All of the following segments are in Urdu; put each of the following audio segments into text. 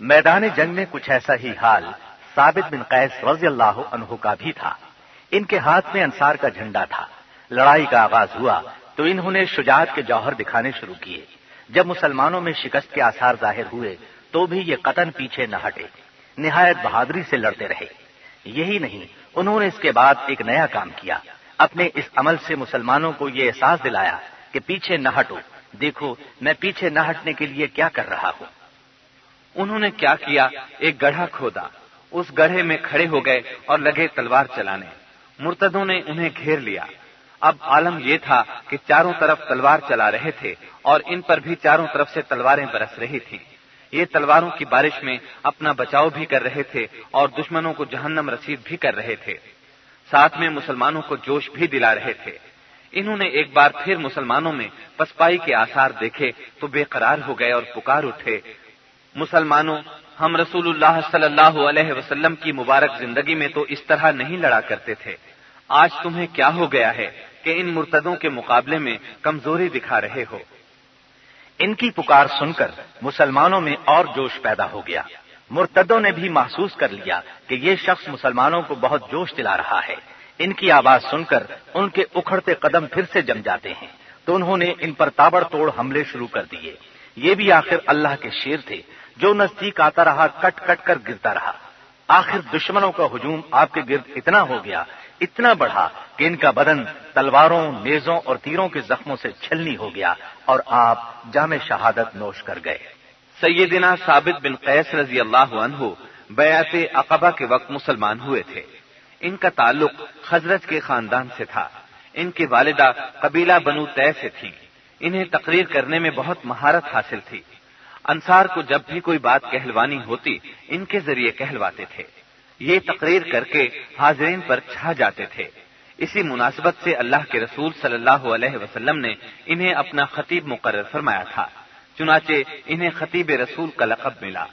میدان جنگ میں کچھ ایسا ہی حال ثابت بن قیس رضی اللہ عنہ کا بھی تھا۔ ان کے ہاتھ میں انصار کا جھنڈا تھا۔ لڑائی کا آغاز ہوا تو انہوں نے شجاعت کے جوہر دکھانے شروع کیے۔ جب مسلمانوں میں شکست کے آثار ظاہر ہوئے تو بھی یہ قطن پیچھے نہ ہٹے۔ نہایت بہادری سے لڑتے رہے۔ یہی نہیں، انہوں نے اس کے بعد ایک نیا کام کیا۔ اپنے اس عمل سے مسلمانوں کو یہ احساس دلایا کہ پیچھے نہ ہٹو۔ دیکھو، میں پیچھے نہ ہٹنے کے لیے کیا کر رہا ہوں۔ انہوں نے کیا کیا؟ ایک گڑھا کھودا۔ اس گڑھے میں کھڑے ہو گئے اور لگے تلوار چلانے۔ مرتدوں نے انہیں گھیر لیا۔ اب عالم یہ تھا کہ چاروں طرف تلوار چلا رہے تھے اور ان پر بھی چاروں طرف سے تلواریں برس رہی تھیں۔ یہ تلواروں کی بارش میں اپنا بچاؤ بھی کر رہے تھے اور دشمنوں کو جہنم رسید بھی کر رہے تھے۔ ساتھ میں مسلمانوں کو جوش بھی دلا رہے تھے۔ انہوں نے ایک بار پھر مسلمانوں میں پسپائی کے آثار دیکھے تو بے قرار ہو گئے اور پکار اٹھے۔ مسلمانوں، ہم رسول اللہ صلی اللہ علیہ وسلم کی مبارک زندگی میں تو اس طرح نہیں لڑا کرتے تھے۔ آج تمہیں کیا ہو گیا ہے کہ ان مرتدوں کے مقابلے میں کمزوری دکھا رہے ہو؟ ان کی پکار سن کر مسلمانوں میں اور جوش پیدا ہو گیا۔ مرتدوں نے بھی محسوس کر لیا کہ یہ شخص مسلمانوں کو بہت جوش دلا رہا ہے۔ ان کی آواز سن کر ان کے اکھڑتے قدم پھر سے جم جاتے ہیں۔ تو انہوں نے ان پر تابڑ توڑ حملے شروع کر دیے۔ یہ بھی آخر اللہ کے شیر تھے۔ جو نزدیک آتا رہا، کٹ کٹ کر گرتا رہا۔ آخر دشمنوں کا ہجوم آپ کے گرد اتنا ہو گیا، اتنا بڑھا کہ ان کا بدن تلواروں نیزوں اور تیروں کے زخموں سے چھلنی ہو گیا اور آپ جامع شہادت نوش کر گئے۔ سیدنا ثابت بن قیس رضی اللہ عنہ بیعت اقبا کے وقت مسلمان ہوئے تھے۔ ان کا تعلق حضرت کے خاندان سے تھا۔ ان کی والدہ قبیلہ بنو طے سے تھی انہیں تقریر کرنے میں بہت مہارت حاصل تھی۔ انصار کو جب بھی کوئی بات کہلوانی ہوتی، ان کے ذریعے کہلواتے تھے۔ یہ تقریر کر کے حاضرین پر چھا جاتے تھے۔ اسی مناسبت سے اللہ کے رسول صلی اللہ علیہ وسلم نے انہیں اپنا خطیب مقرر فرمایا تھا۔ چنانچہ انہیں خطیب رسول کا لقب ملا۔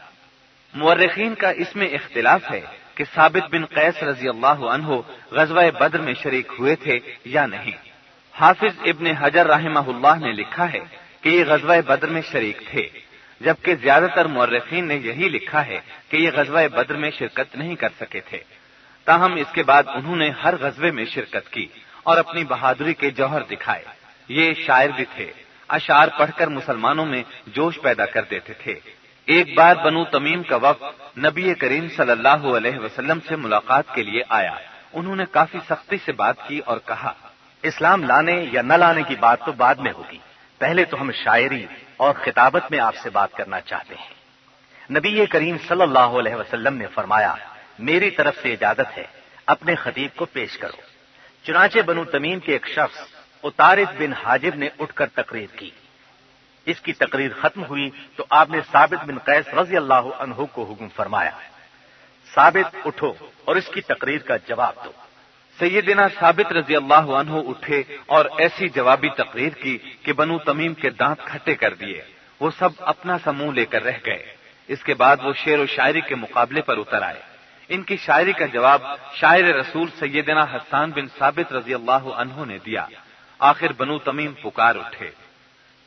مورخین کا اس میں اختلاف ہے کہ ثابت بن قیس رضی اللہ عنہ غزوہ بدر میں شریک ہوئے تھے یا نہیں۔ حافظ ابن حجر رحمہ اللہ نے لکھا ہے کہ یہ غزوہ بدر میں شریک تھے۔ جبکہ زیادہ تر مورخین نے یہی لکھا ہے کہ یہ غزوہ بدر میں شرکت نہیں کر سکے تھے۔ تاہم اس کے بعد انہوں نے ہر غزبے میں شرکت کی اور اپنی بہادری کے جوہر دکھائے۔ یہ شاعر بھی تھے۔ اشعار پڑھ کر مسلمانوں میں جوش پیدا کر دیتے تھے۔ ایک بار بنو تمیم کا وقت نبی کریم صلی اللہ علیہ وسلم سے ملاقات کے لیے آیا۔ انہوں نے کافی سختی سے بات کی اور کہا، اسلام لانے یا نہ لانے کی بات تو بعد میں ہوگی۔ پہلے تو ہم شاعری اور خطابت میں آپ سے بات کرنا چاہتے ہیں۔ نبی کریم صلی اللہ علیہ وسلم نے فرمایا، میری طرف سے اجازت ہے، اپنے خطیب کو پیش کرو۔ چنانچہ بنو تمیم کے ایک شخص اتارف بن حاجب نے اٹھ کر تقریر کی۔ اس کی تقریر ختم ہوئی تو آپ نے ثابت بن قیس رضی اللہ عنہ کو حکم فرمایا، ثابت اٹھو اور اس کی تقریر کا جواب دو۔ سیدنا ثابت رضی اللہ عنہ اٹھے اور ایسی جوابی تقریر کی کہ بنو تمیم کے دانت کھٹے کر دیے۔ وہ سب اپنا سموں لے کر رہ گئے۔ اس کے بعد وہ شعر و شاعری کے مقابلے پر اتر آئے۔ ان کی شاعری کا جواب شاعر رسول سیدنا حسان بن ثابت رضی اللہ عنہ نے دیا۔ آخر بنو تمیم پکار اٹھے۔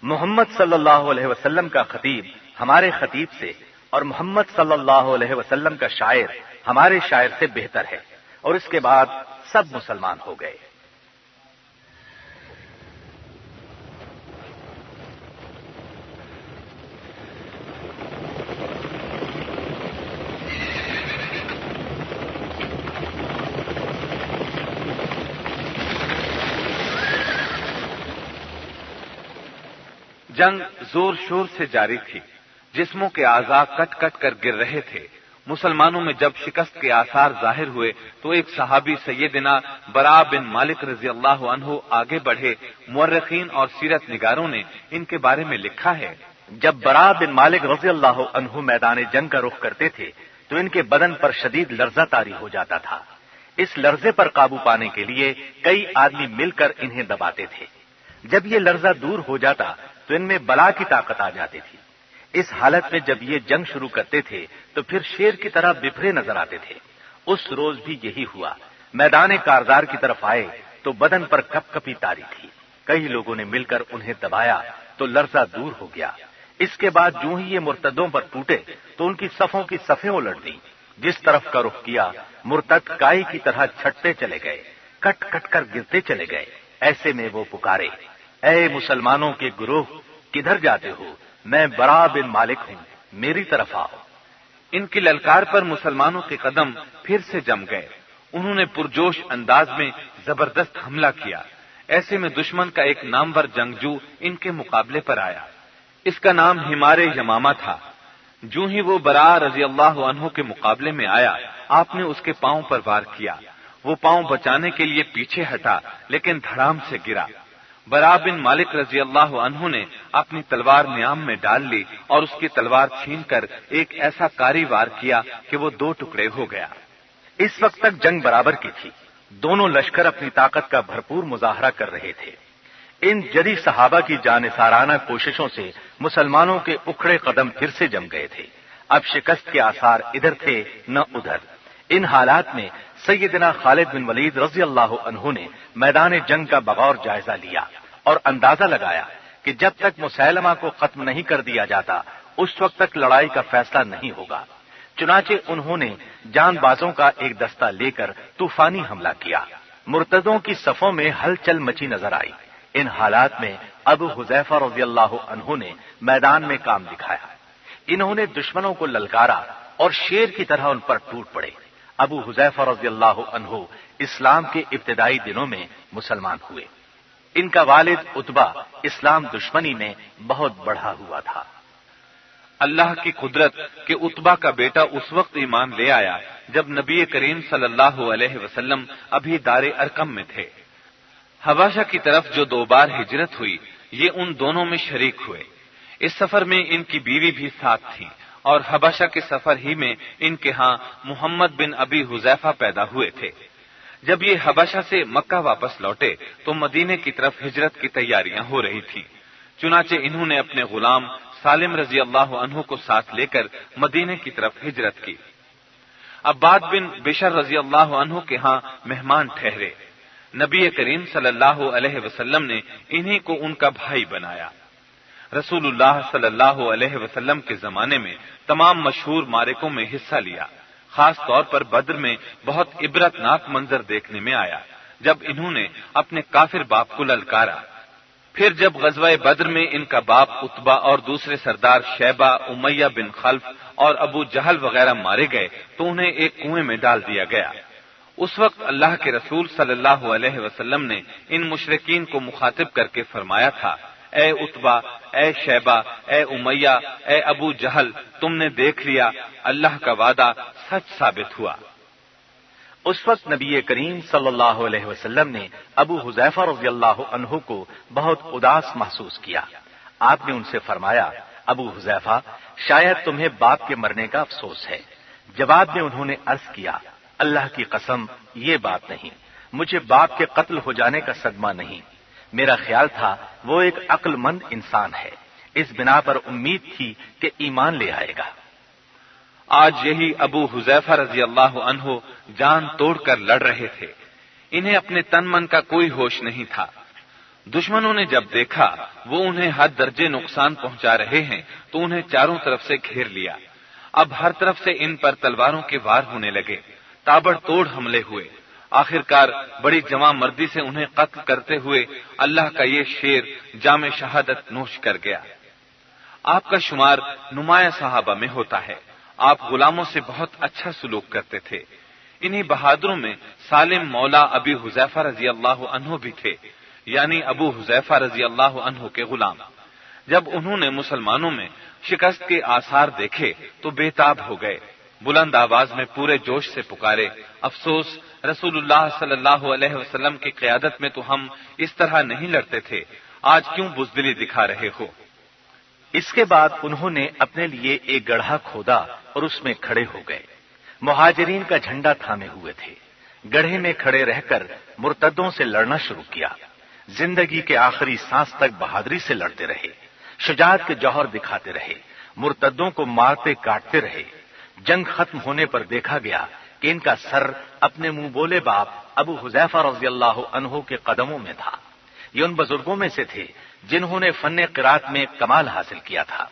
محمد صلی اللہ علیہ وسلم کا خطیب ہمارے خطیب سے اور محمد صلی اللہ علیہ وسلم کا شاعر ہمارے شاعر سے بہتر ہے۔ اور اس کے بعد سب مسلمان ہو گئے۔ جنگ زور شور سے جاری تھی۔ جسموں کے آزاد کٹ کٹ کر گر رہے تھے۔ مسلمانوں میں جب شکست کے آثار ظاہر ہوئے تو ایک صحابی سیدنا برا بن مالک رضی اللہ عنہ آگے بڑھے۔ مورخین اور سیرت نگاروں نے ان کے بارے میں لکھا ہے۔ جب برا بن مالک رضی اللہ عنہ میدان جنگ کا رخ کرتے تھے تو ان کے بدن پر شدید لرزہ تاری ہو جاتا تھا۔ اس لرزے پر قابو پانے کے لیے کئی آدمی مل کر انہیں دباتے تھے۔ جب یہ لرزہ دور ہو جاتا تو ان میں بلا کی طاقت آ جاتی تھی۔ اس حالت میں جب یہ جنگ شروع کرتے تھے تو پھر شیر کی طرح بفرے نظر آتے تھے۔ اس روز بھی یہی ہوا۔ میدان کارزار کی طرف آئے تو بدن پر کپ کپی تاری تھی۔ کئی لوگوں نے مل کر انہیں دبایا تو لرزہ دور ہو گیا۔ اس کے بعد جو ہی یہ مرتدوں پر ٹوٹے تو ان کی صفوں کی صفیں الٹ دی جس طرف کا رخ کیا، مرتد کائی کی طرح چھٹتے چلے گئے۔ کٹ کٹ کر گرتے چلے گئے۔ ایسے میں وہ پکارے۔ اے مسلمانوں کے گروہ، کدھر جاتے ہو؟ میں برا بن مالک ہوں، میری طرف آؤ۔ ان کی للکار پر مسلمانوں کے قدم پھر سے جم گئے۔ انہوں نے پرجوش انداز میں زبردست حملہ کیا۔ ایسے میں دشمن کا ایک نامور جنگجو ان کے مقابلے پر آیا۔ اس کا نام ہمار یماما تھا۔ جو ہی وہ برا رضی اللہ عنہ کے مقابلے میں آیا، آپ نے اس کے پاؤں پر وار کیا۔ وہ پاؤں بچانے کے لیے پیچھے ہٹا، لیکن دھڑام سے گرا۔ برا بن مالک رضی اللہ عنہ نے اپنی تلوار نیام میں ڈال لی اور اس کی تلوار چھین کر ایک ایسا کاری وار کیا کہ وہ دو ٹکڑے ہو گیا۔ اس وقت تک جنگ برابر کی تھی۔ دونوں لشکر اپنی طاقت کا بھرپور مظاہرہ کر رہے تھے۔ ان جدی صحابہ کی جانسارانہ کوششوں سے مسلمانوں کے اکھڑے قدم پھر سے جم گئے تھے۔ اب شکست کے آثار ادھر تھے نہ ادھر۔ ان حالات میں سیدنا خالد بن ولید رضی اللہ عنہ نے میدان جنگ کا بغور جائزہ لیا۔ اور اندازہ لگایا کہ جب تک مسلمہ کو ختم نہیں کر دیا جاتا، اس وقت تک لڑائی کا فیصلہ نہیں ہوگا۔ چنانچہ انہوں نے جان بازوں کا ایک دستہ لے کر طوفانی حملہ کیا۔ مرتدوں کی صفوں میں ہلچل مچی نظر آئی۔ ان حالات میں ابو حذیفہ رضی اللہ عنہ نے میدان میں کام دکھایا۔ انہوں نے دشمنوں کو للکارا اور شیر کی طرح ان پر ٹوٹ پڑے۔ ابو حذیفہ رضی اللہ عنہ اسلام کے ابتدائی دنوں میں مسلمان ہوئے۔ ان کا والد اتبا اسلام دشمنی میں بہت بڑھا ہوا تھا۔ اللہ کی قدرت کہ اتبا کا بیٹا اس وقت ایمان لے آیا جب نبی کریم صلی اللہ علیہ وسلم ابھی دار ارکم میں تھے۔ حواشہ کی طرف جو دو بار ہجرت ہوئی، یہ ان دونوں میں شریک ہوئے۔ اس سفر میں ان کی بیوی بھی ساتھ تھی اور حباشہ کے سفر ہی میں ان کے ہاں محمد بن ابی حذیفہ پیدا ہوئے تھے۔ جب یہ حباشہ سے مکہ واپس لوٹے تو مدینے کی طرف ہجرت کی تیاریاں ہو رہی تھی چنانچہ انہوں نے اپنے غلام سالم رضی اللہ عنہ کو ساتھ لے کر مدینے کی طرف ہجرت کی۔ عباد بن بشر رضی اللہ عنہ کے ہاں مہمان ٹھہرے۔ نبی کریم صلی اللہ علیہ وسلم نے انہیں کو ان کا بھائی بنایا۔ رسول اللہ صلی اللہ علیہ وسلم کے زمانے میں تمام مشہور مارکوں میں حصہ لیا۔ خاص طور پر بدر میں بہت عبرت ناک منظر دیکھنے میں آیا، جب انہوں نے اپنے کافر باپ کو للکارا۔ پھر جب غزوہ بدر میں ان کا باپ اتبا اور دوسرے سردار شیبہ، امیہ بن خلف اور ابو جہل وغیرہ مارے گئے، تو انہیں ایک کنویں میں ڈال دیا گیا۔ اس وقت اللہ کے رسول صلی اللہ علیہ وسلم نے ان مشرقین کو مخاطب کر کے فرمایا تھا اے اتبا اے شیبہ، اے امیہ، اے ابو جہل، تم نے دیکھ لیا، اللہ کا وعدہ سچ ثابت ہوا۔ اس وقت نبی کریم صلی اللہ علیہ وسلم نے ابو حذیفہ رضی اللہ عنہ کو بہت اداس محسوس کیا۔ آپ نے ان سے فرمایا، ابو حذیفہ، شاید تمہیں باپ کے مرنے کا افسوس ہے۔ جواب میں انہوں نے عرض کیا، اللہ کی قسم، یہ بات نہیں، مجھے باپ کے قتل ہو جانے کا صدمہ نہیں۔ میرا خیال تھا وہ ایک عقل مند انسان ہے۔ اس بنا پر امید تھی کہ ایمان لے آئے گا۔ آج یہی ابو حذیفہ رضی اللہ عنہ جان توڑ کر لڑ رہے تھے۔ انہیں اپنے تن من کا کوئی ہوش نہیں تھا۔ دشمنوں نے جب دیکھا وہ انہیں حد درجے نقصان پہنچا رہے ہیں تو انہیں چاروں طرف سے گھیر لیا۔ اب ہر طرف سے ان پر تلواروں کے وار ہونے لگے۔ تابڑ توڑ حملے ہوئے۔ آخرکار بڑی جمع مردی سے انہیں قتل کرتے ہوئے اللہ کا یہ شیر جامع شہادت نوش کر گیا۔ آپ کا شمار نمایاں صحابہ میں ہوتا ہے۔ آپ غلاموں سے بہت اچھا سلوک کرتے تھے۔ انہی بہادروں میں سالم مولا ابی حذیفہ رضی اللہ عنہ بھی تھے یعنی ابو حذیفہ رضی اللہ عنہ کے غلام۔ جب انہوں نے مسلمانوں میں شکست کے آثار دیکھے تو بےتاب ہو گئے۔ بلند آواز میں پورے جوش سے پکارے، افسوس، رسول اللہ صلی اللہ علیہ وسلم کی قیادت میں تو ہم اس طرح نہیں لڑتے تھے، آج کیوں بزدلی دکھا رہے ہو؟ اس کے بعد انہوں نے اپنے لیے ایک گڑھا کھودا اور اس میں کھڑے ہو گئے۔ مہاجرین کا جھنڈا تھامے ہوئے تھے۔ گڑھے میں کھڑے رہ کر مرتدوں سے لڑنا شروع کیا۔ زندگی کے آخری سانس تک بہادری سے لڑتے رہے۔ شجاعت کے جوہر دکھاتے رہے۔ مرتدوں کو مارتے کاٹتے رہے۔ جنگ ختم ہونے پر دیکھا گیا کہ ان کا سر اپنے منہ بولے باپ ابو حذیفہ رضی اللہ عنہ کے قدموں میں تھا۔ یہ ان بزرگوں میں سے تھے جنہوں نے فن قرات میں کمال حاصل کیا تھا۔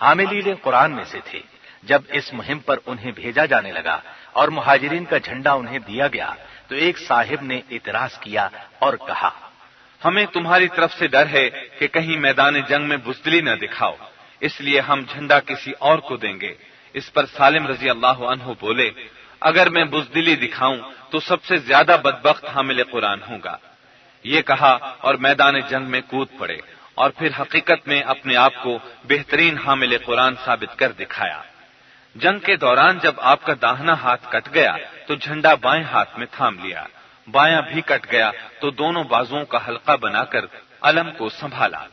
عاملیل قرآن میں سے تھے۔ جب اس مہم پر انہیں بھیجا جانے لگا اور مہاجرین کا جھنڈا انہیں دیا گیا تو ایک صاحب نے اعتراض کیا اور کہا، ہمیں تمہاری طرف سے ڈر ہے کہ کہیں میدان جنگ میں بزدلی نہ دکھاؤ۔ اس لیے ہم جھنڈا کسی اور کو دیں گے۔ اس پر سالم رضی اللہ عنہ بولے، اگر میں بزدلی دکھاؤں تو سب سے زیادہ بدبخت حامل قرآن ہوں گا۔ یہ کہا اور میدان جنگ میں کود پڑے اور پھر حقیقت میں اپنے آپ کو بہترین حامل قرآن ثابت کر دکھایا۔ جنگ کے دوران جب آپ کا داہنا ہاتھ کٹ گیا تو جھنڈا بائیں ہاتھ میں تھام لیا۔ بایاں بھی کٹ گیا تو دونوں بازوؤں کا حلقہ بنا کر علم کو سنبھالا۔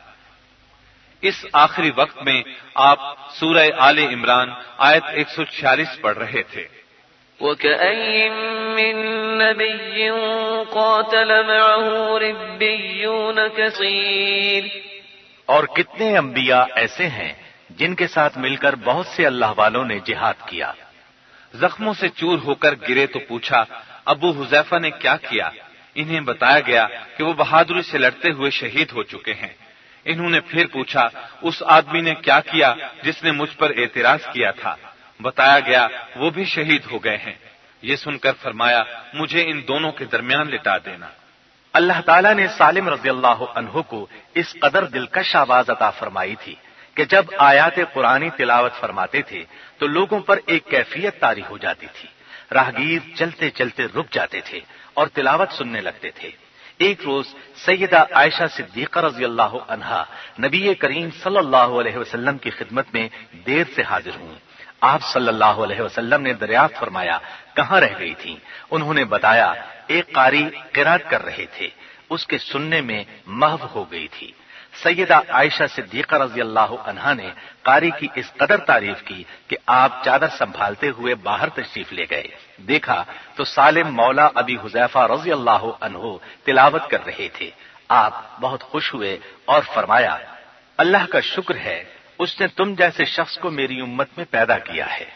اس آخری وقت میں آپ سورہ آل عمران آیت ایک سو چھیالیس پڑھ رہے تھے۔ من نبي قاتل معه ربيون كثير۔ اور کتنے انبیاء ایسے ہیں جن کے ساتھ مل کر بہت سے اللہ والوں نے جہاد کیا۔ زخموں سے چور ہو کر گرے تو پوچھا ابو حذیفہ نے کیا کیا؟ انہیں بتایا گیا کہ وہ بہادری سے لڑتے ہوئے شہید ہو چکے ہیں۔ انہوں نے پھر پوچھا، اس آدمی نے کیا کیا جس نے مجھ پر اعتراض کیا تھا؟ بتایا گیا، وہ بھی شہید ہو گئے ہیں۔ یہ سن کر فرمایا، مجھے ان دونوں کے درمیان لٹا دینا۔ اللہ تعالیٰ نے سالم رضی اللہ عنہ کو اس قدر دلکش آواز عطا فرمائی تھی کہ جب آیات قرآنی تلاوت فرماتے تھے، تو لوگوں پر ایک کیفیت تاری ہو جاتی تھی۔ راہگیر چلتے چلتے رک جاتے تھے اور تلاوت سننے لگتے تھے۔ ایک روز سیدہ عائشہ صدیقہ رضی اللہ عنہا نبی کریم صلی اللہ علیہ وسلم کی خدمت میں دیر سے حاضر ہوں۔ آپ صلی اللہ علیہ وسلم نے دریافت فرمایا، کہاں رہ گئی تھی انہوں نے بتایا، ایک قاری قرات کر رہے تھے، اس کے سننے میں محو ہو گئی تھی۔ سیدہ عائشہ صدیقہ رضی اللہ عنہا نے قاری کی اس قدر تعریف کی کہ آپ چادر سنبھالتے ہوئے باہر تشریف لے گئے۔ دیکھا تو سالم مولا ابی حذیفہ رضی اللہ عنہ تلاوت کر رہے تھے۔ آپ بہت خوش ہوئے اور فرمایا، اللہ کا شکر ہے، اس نے تم جیسے شخص کو میری امت میں پیدا کیا ہے۔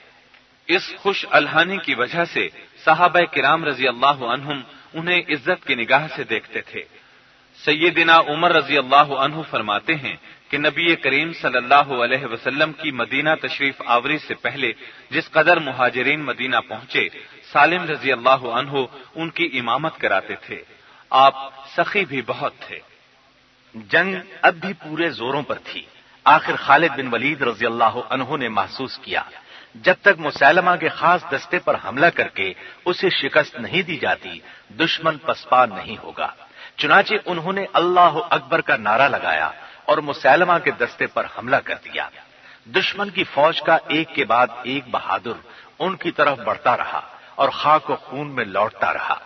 اس خوش الحانی کی وجہ سے صحابہ کرام رضی اللہ عنہم انہیں عزت کی نگاہ سے دیکھتے تھے۔ سیدنا عمر رضی اللہ عنہ فرماتے ہیں کہ نبی کریم صلی اللہ علیہ وسلم کی مدینہ تشریف آوری سے پہلے جس قدر مہاجرین مدینہ پہنچے، سالم رضی اللہ عنہ ان کی امامت کراتے تھے۔ آپ سخی بھی بہت تھے۔ جنگ اب بھی پورے زوروں پر تھی۔ آخر خالد بن ولید رضی اللہ عنہ نے محسوس کیا۔ جب تک مسلمہ کے خاص دستے پر حملہ کر کے اسے شکست نہیں دی جاتی، دشمن پسپا نہیں ہوگا۔ چنانچہ انہوں نے اللہ اکبر کا نعرہ لگایا اور مسلمہ کے دستے پر حملہ کر دیا۔ دشمن کی فوج کا ایک کے بعد ایک بہادر ان کی طرف بڑھتا رہا اور خاک و خون میں لوٹتا رہا۔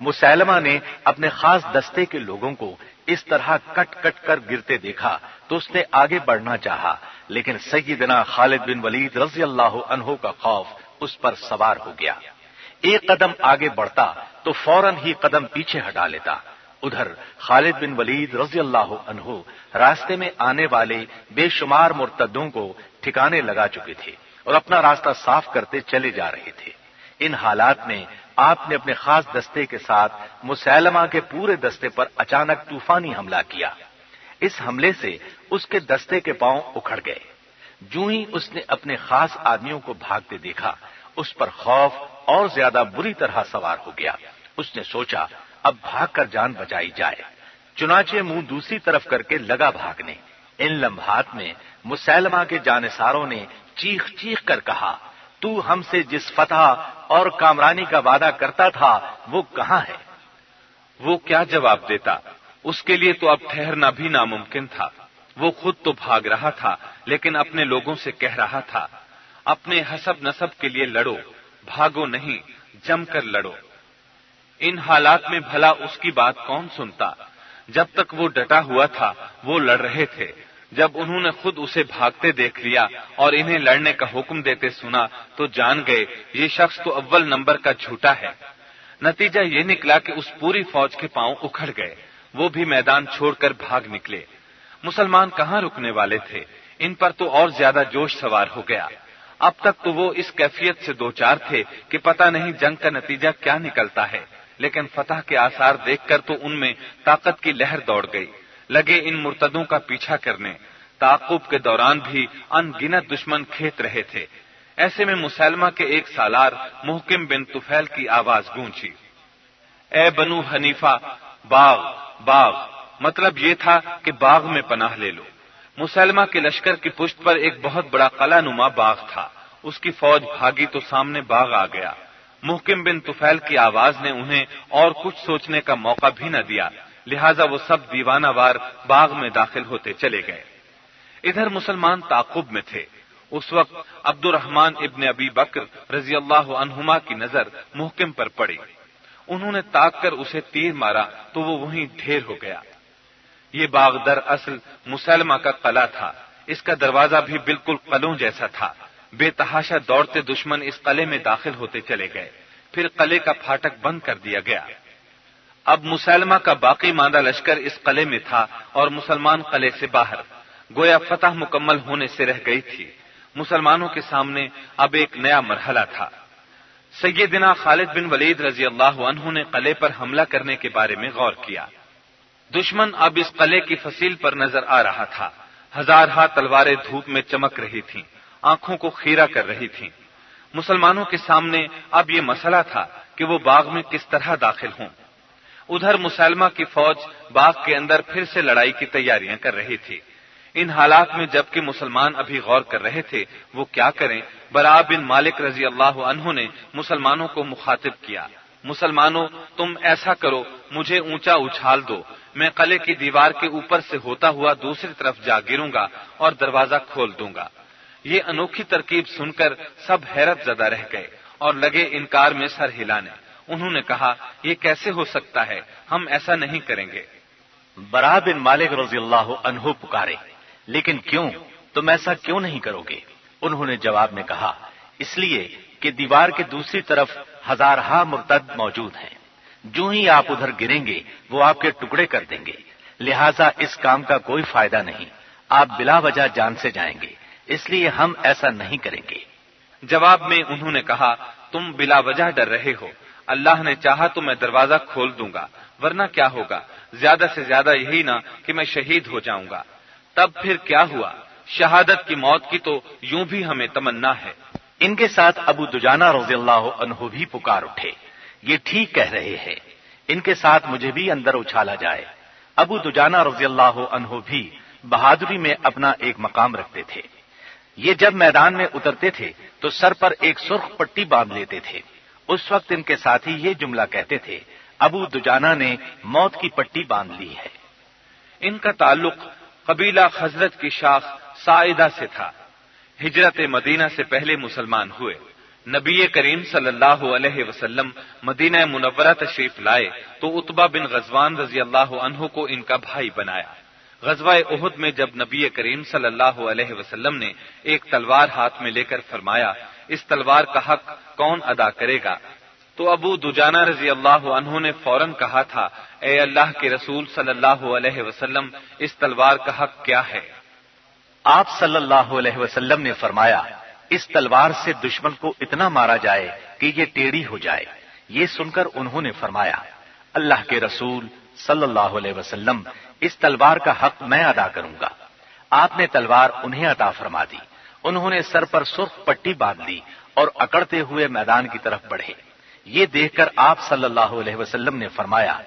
مسلمہ نے اپنے خاص دستے کے لوگوں کو اس طرح کٹ کٹ کر گرتے دیکھا تو اس نے آگے بڑھنا چاہا، لیکن سیدنا خالد بن ولید رضی اللہ عنہ کا خوف اس پر سوار ہو گیا۔ ایک قدم آگے بڑھتا تو فوراً ہی قدم پیچھے ہٹا لیتا۔ ادھر خالد بن ولید رضی اللہ عنہ راستے میں آنے والے بے شمار مرتدوں کو ٹھکانے لگا چکے تھے اور اپنا راستہ صاف کرتے چلے جا رہے تھے۔ ان حالات میں آپ نے اپنے خاص دستے کے ساتھ مسلمہ کے پورے دستے پر اچانک طوفانی حملہ کیا۔ اس حملے سے اس کے دستے کے پاؤں اکھڑ گئے۔ جو ہی اس نے اپنے خاص آدمیوں کو بھاگتے دیکھا، اس پر خوف اور زیادہ بری طرح سوار ہو گیا۔ اس نے سوچا اب بھاگ کر جان بچائی جائے۔ چنانچہ منہ دوسری طرف کر کے لگا بھاگنے۔ ان لمحات میں مسلمہ کے جانساروں نے چیخ چیخ کر کہا، تو ہم سے جس فتح اور کامرانی کا وعدہ کرتا تھا، وہ کہاں ہے؟ وہ کیا جواب دیتا؟ اس کے لیے تو اب ٹھہرنا بھی ناممکن تھا۔ وہ خود تو بھاگ رہا تھا، لیکن اپنے لوگوں سے کہہ رہا تھا، اپنے حسب نصب کے لیے لڑو، بھاگو نہیں، جم کر لڑو۔ ان حالات میں بھلا اس کی بات کون سنتا؟ جب تک وہ ڈٹا ہوا تھا، وہ لڑ رہے تھے۔ جب انہوں نے خود اسے بھاگتے دیکھ لیا اور انہیں لڑنے کا حکم دیتے سنا، تو جان گئے، یہ شخص تو اول نمبر کا جھوٹا ہے۔ نتیجہ یہ نکلا کہ اس پوری فوج کے پاؤں اکھڑ گئے۔ وہ بھی میدان چھوڑ کر بھاگ نکلے۔ مسلمان کہاں رکنے والے تھے؟ ان پر تو اور زیادہ جوش سوار ہو گیا۔ اب تک تو وہ اس کیفیت سے دو چار تھے کہ پتہ نہیں جنگ کا نتیجہ کیا نکلتا ہے۔ لیکن فتح کے آثار دیکھ کر تو ان میں طاقت کی لہر دوڑ گئی۔ لگے ان مرتدوں کا پیچھا کرنے۔ تعقب کے دوران بھی ان گنت دشمن کھیت رہے تھے۔ ایسے میں مسلمہ کے ایک سالار محکم بن توفیل کی آواز گونچی اے بنو حنیفہ، باغ باغ۔ مطلب یہ تھا کہ باغ میں پناہ لے لو۔ مسلمہ کے لشکر کی پشت پر ایک بہت بڑا قلعہ نما باغ تھا۔ اس کی فوج بھاگی تو سامنے باغ آ گیا۔ محکم بن توفیل کی آواز نے انہیں اور کچھ سوچنے کا موقع بھی نہ دیا، لہذا وہ سب دیوانہ وار باغ میں داخل ہوتے چلے گئے۔ ادھر مسلمان تعقب میں تھے۔ اس وقت عبد الرحمان ابن ابی بکر رضی اللہ عنہما کی نظر محکم پر پڑی۔ انہوں نے تاک کر اسے تیر مارا تو وہ وہیں ڈھیر ہو گیا۔ یہ باغ در اصل مسلمہ کا قلعہ تھا۔ اس کا دروازہ بھی بالکل قلوں جیسا تھا۔ بے تحاشا دوڑتے دشمن اس قلعے میں داخل ہوتے چلے گئے۔ پھر قلعے کا پھاٹک بند کر دیا گیا۔ اب مسلمہ کا باقی ماندہ لشکر اس قلعے میں تھا اور مسلمان قلعے سے باہر۔ گویا فتح مکمل ہونے سے رہ گئی تھی۔ مسلمانوں کے سامنے اب ایک نیا مرحلہ تھا۔ سیدنا خالد بن ولید رضی اللہ عنہ نے قلعے پر حملہ کرنے کے بارے میں غور کیا۔ دشمن اب اس قلعے کی فصیل پر نظر آ رہا تھا۔ ہزار ہاتھ تلواریں دھوپ میں چمک رہی تھیں۔ آنکھوں کو خیرہ کر رہی تھیں۔ مسلمانوں کے سامنے اب یہ مسئلہ تھا کہ وہ باغ میں کس طرح داخل ہوں۔ ادھر مسلمہ کی فوج باغ کے اندر پھر سے لڑائی کی تیاریاں کر رہی تھی۔ ان حالات میں جبکہ مسلمان ابھی غور کر رہے تھے، وہ کیا کریں؟ برا بن مالک رضی اللہ عنہ نے مسلمانوں کو مخاطب کیا۔ مسلمانوں، تم ایسا کرو، مجھے اونچا اچھال دو۔ میں قلعے کی دیوار کے اوپر سے ہوتا ہوا دوسری طرف جا گروں گا اور دروازہ کھول دوں گا۔ یہ انوکھی ترکیب سن کر سب حیرت زدہ رہ گئے اور لگے انکار میں سر ہلانے۔ انہوں نے کہا، یہ کیسے ہو سکتا ہے؟ ہم ایسا نہیں کریں گے۔ برا بن مالک رضی اللہ عنہ پکارے۔ لیکن کیوں؟ تم ایسا کیوں نہیں کرو گے؟ انہوں نے جواب میں کہا، اس لیے کہ دیوار کے دوسری طرف ہزار ہا مرتد موجود ہیں۔ جو ہی آپ ادھر گریں گے، وہ آپ کے ٹکڑے کر دیں گے۔ لہذا اس کام کا کوئی فائدہ نہیں۔ آپ بلا وجہ جان سے جائیں گے۔ اس لیے ہم ایسا نہیں کریں گے۔ جواب میں انہوں نے کہا، تم بلا وجہ ڈر رہے ہو۔ اللہ نے چاہا تو میں دروازہ کھول دوں گا، ورنہ کیا ہوگا؟ زیادہ سے زیادہ یہی نہ کہ میں شہید ہو جاؤں گا۔ تب پھر کیا ہوا؟ شہادت کی موت کی تو یوں بھی ہمیں تمنا ہے۔ ان کے ساتھ ابو دجانا رضی اللہ عنہ بھی پکار اٹھے۔ یہ ٹھیک کہہ رہے ہیں۔ ان کے ساتھ مجھے بھی اندر اچھالا جائے۔ ابو دجانا رضی اللہ عنہ بھی بہادری میں اپنا ایک مقام رکھتے تھے۔ یہ جب میدان میں اترتے تھے تو سر پر ایک سرخ پٹی باندھ لیتے تھے۔ اس وقت ان کے ساتھی یہ جملہ کہتے تھے، ابو دجانا نے موت کی پٹی باندھ لی ہے۔ ان کا تعلق قبیلہ خزرت کی شاخ سائدہ سے تھا۔ ہجرت مدینہ سے پہلے مسلمان ہوئے۔ نبی کریم صلی اللہ علیہ وسلم مدینہ منورہ تشریف لائے تو اتبا بن غزوان رضی اللہ عنہ کو ان کا بھائی بنایا۔ غزوہ عہد میں جب نبی کریم صلی اللہ علیہ وسلم نے ایک تلوار ہاتھ میں لے کر فرمایا، اس تلوار کا حق کون ادا کرے گا؟ تو ابو دجانا رضی اللہ عنہ نے فوراً کہا تھا، اے اللہ کے رسول صلی اللہ علیہ وسلم، اس تلوار کا حق کیا ہے؟ آپ صلی اللہ علیہ وسلم نے فرمایا، اس تلوار سے دشمن کو اتنا مارا جائے کہ یہ ٹیڑھی ہو جائے۔ یہ سن کر انہوں نے فرمایا، اللہ کے رسول صلی اللہ علیہ وسلم اس تلوار کا حق میں ادا کروں گا۔ آپ نے تلوار انہیں عطا فرما دی۔ انہوں نے سر پر سرخ پٹی باندھ لی اور اکڑتے ہوئے میدان کی طرف بڑھے۔ یہ دیکھ کر آپ صلی اللہ علیہ وسلم نے فرمایا،